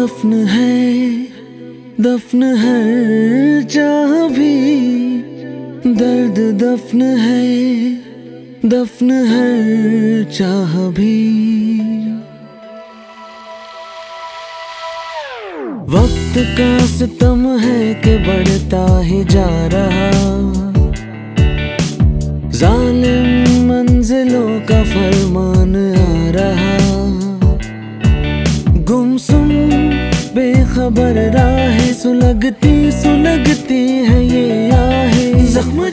दफन है दफन है चाह भी दर्द दफन है दफन है चाह भी। वक्त का सितम है कि बढ़ता ही जा रहा। जालिम मंजिलों का फरमान सुलगती सुलगती है ये आहे। जख्म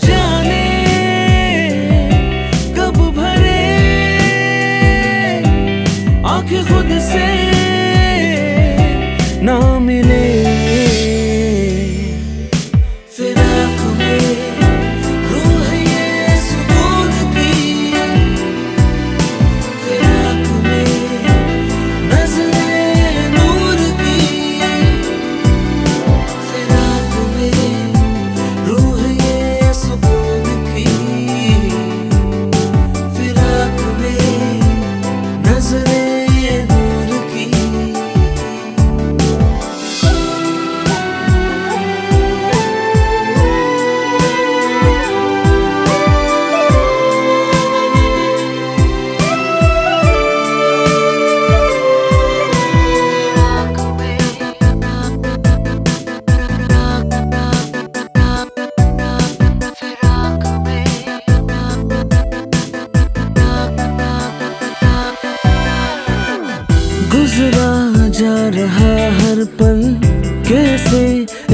कैसे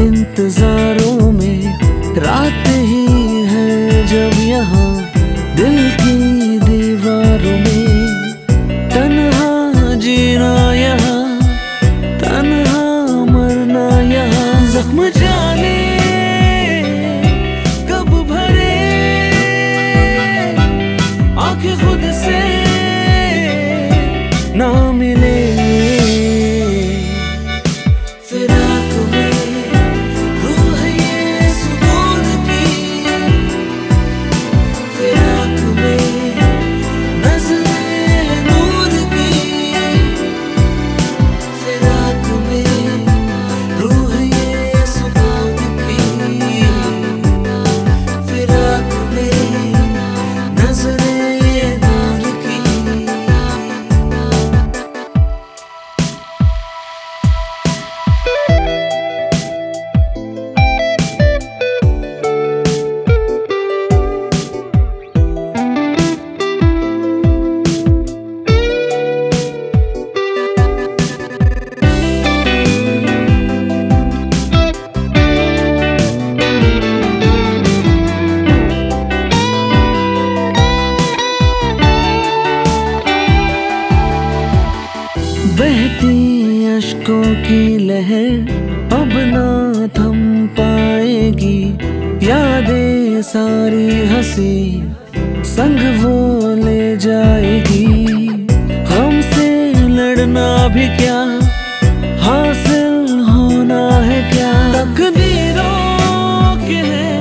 इंतजारों बहती अशकों की लहर अब ना थम पाएगी। यादें सारी हँसी, संग वो ले जाएगी। हमसे लड़ना भी क्या, हासिल होना है क्या? तकदीरों के हैं